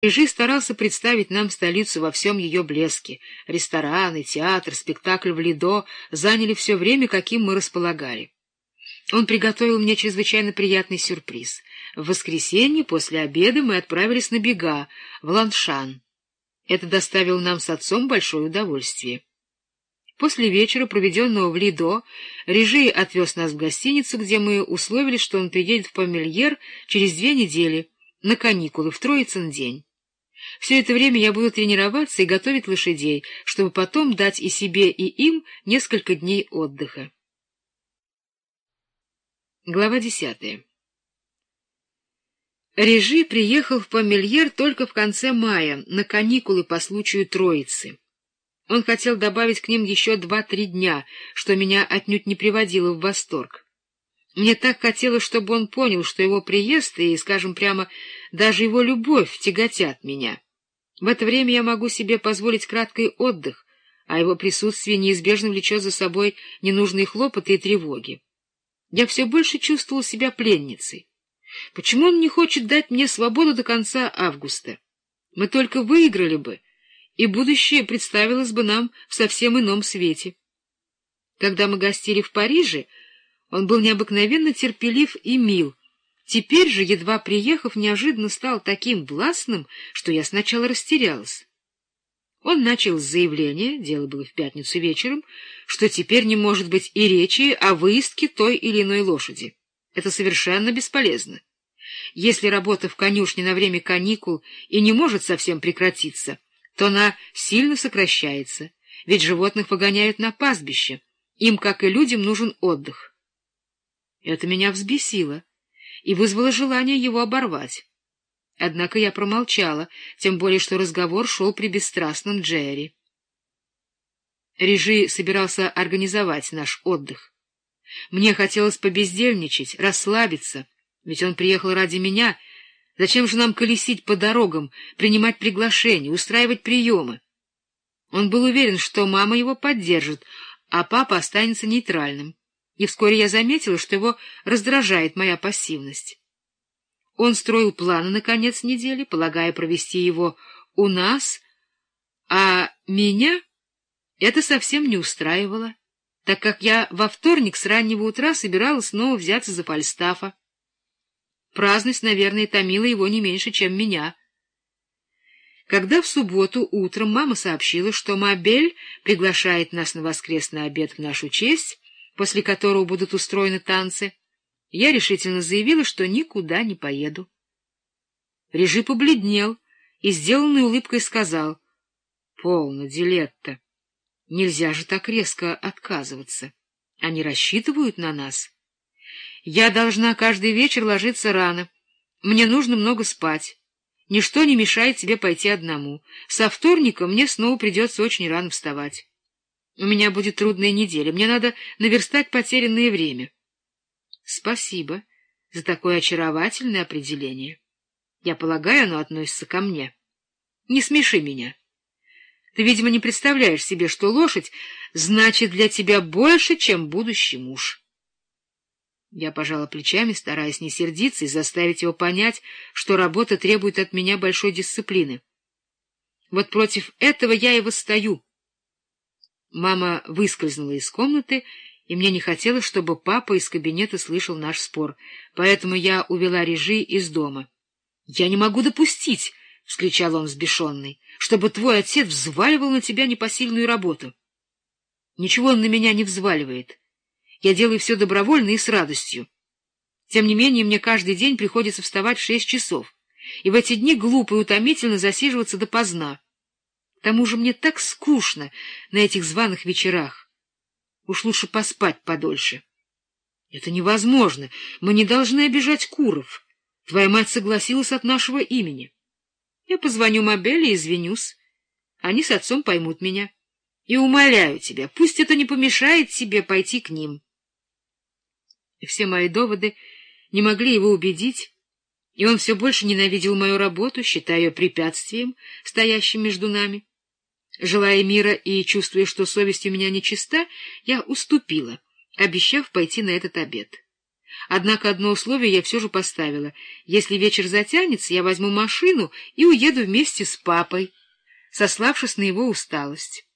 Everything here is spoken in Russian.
Режи старался представить нам столицу во всем ее блеске. Рестораны, театр, спектакль в Лидо заняли все время, каким мы располагали. Он приготовил мне чрезвычайно приятный сюрприз. В воскресенье после обеда мы отправились на бега в Ланшан. Это доставило нам с отцом большое удовольствие. После вечера, проведенного в Лидо, Режи отвез нас в гостиницу, где мы условились, что он приедет в Помельер через две недели, на каникулы, в Троицын день. Все это время я буду тренироваться и готовить лошадей, чтобы потом дать и себе, и им несколько дней отдыха. Глава десятая Режи приехал в Помельер только в конце мая, на каникулы по случаю Троицы. Он хотел добавить к ним еще два-три дня, что меня отнюдь не приводило в восторг. Мне так хотелось, чтобы он понял, что его приезд и, скажем прямо, даже его любовь тяготят меня. В это время я могу себе позволить краткий отдых, а его присутствие неизбежно влечет за собой ненужные хлопоты и тревоги. Я все больше чувствовал себя пленницей. Почему он не хочет дать мне свободу до конца августа? Мы только выиграли бы — и будущее представилось бы нам в совсем ином свете. Когда мы гостили в Париже, он был необыкновенно терпелив и мил. Теперь же, едва приехав, неожиданно стал таким властным, что я сначала растерялась. Он начал с заявления, дело было в пятницу вечером, что теперь не может быть и речи о выездке той или иной лошади. Это совершенно бесполезно. Если работа в конюшне на время каникул и не может совсем прекратиться, то она сильно сокращается, ведь животных выгоняют на пастбище. Им, как и людям, нужен отдых. Это меня взбесило и вызвало желание его оборвать. Однако я промолчала, тем более что разговор шел при бесстрастном Джерри. Режи собирался организовать наш отдых. Мне хотелось побездельничать, расслабиться, ведь он приехал ради меня — Зачем же нам колесить по дорогам, принимать приглашения, устраивать приемы? Он был уверен, что мама его поддержит, а папа останется нейтральным. И вскоре я заметила, что его раздражает моя пассивность. Он строил планы на конец недели, полагая провести его у нас, а меня это совсем не устраивало, так как я во вторник с раннего утра собиралась снова взяться за Фальстафа. Праздность, наверное, томила его не меньше, чем меня. Когда в субботу утром мама сообщила, что Мабель приглашает нас на воскресный обед в нашу честь, после которого будут устроены танцы, я решительно заявила, что никуда не поеду. Режи побледнел и сделанной улыбкой сказал, — Полно, Дилетта, нельзя же так резко отказываться. Они рассчитывают на нас. Я должна каждый вечер ложиться рано. Мне нужно много спать. Ничто не мешает тебе пойти одному. Со вторника мне снова придется очень рано вставать. У меня будет трудная неделя. Мне надо наверстать потерянное время. Спасибо за такое очаровательное определение. Я полагаю, оно относится ко мне. Не смеши меня. Ты, видимо, не представляешь себе, что лошадь значит для тебя больше, чем будущий муж. Я пожала плечами, стараясь не сердиться и заставить его понять, что работа требует от меня большой дисциплины. Вот против этого я и восстаю. Мама выскользнула из комнаты, и мне не хотелось, чтобы папа из кабинета слышал наш спор, поэтому я увела Режи из дома. — Я не могу допустить, — вскричал он взбешенный, — чтобы твой отец взваливал на тебя непосильную работу. Ничего он на меня не взваливает. Я делаю все добровольно и с радостью. Тем не менее, мне каждый день приходится вставать в шесть часов, и в эти дни глупо и утомительно засиживаться допоздна. К тому же мне так скучно на этих званых вечерах. Уж лучше поспать подольше. Это невозможно. Мы не должны обижать Куров. Твоя мать согласилась от нашего имени. Я позвоню Мобеле и извинюсь. Они с отцом поймут меня. И умоляю тебя, пусть это не помешает тебе пойти к ним. И все мои доводы не могли его убедить, и он все больше ненавидел мою работу, считая ее препятствием, стоящим между нами. Желая мира и чувствуя, что совесть у меня нечиста, я уступила, обещав пойти на этот обед. Однако одно условие я все же поставила. Если вечер затянется, я возьму машину и уеду вместе с папой, сославшись на его усталость.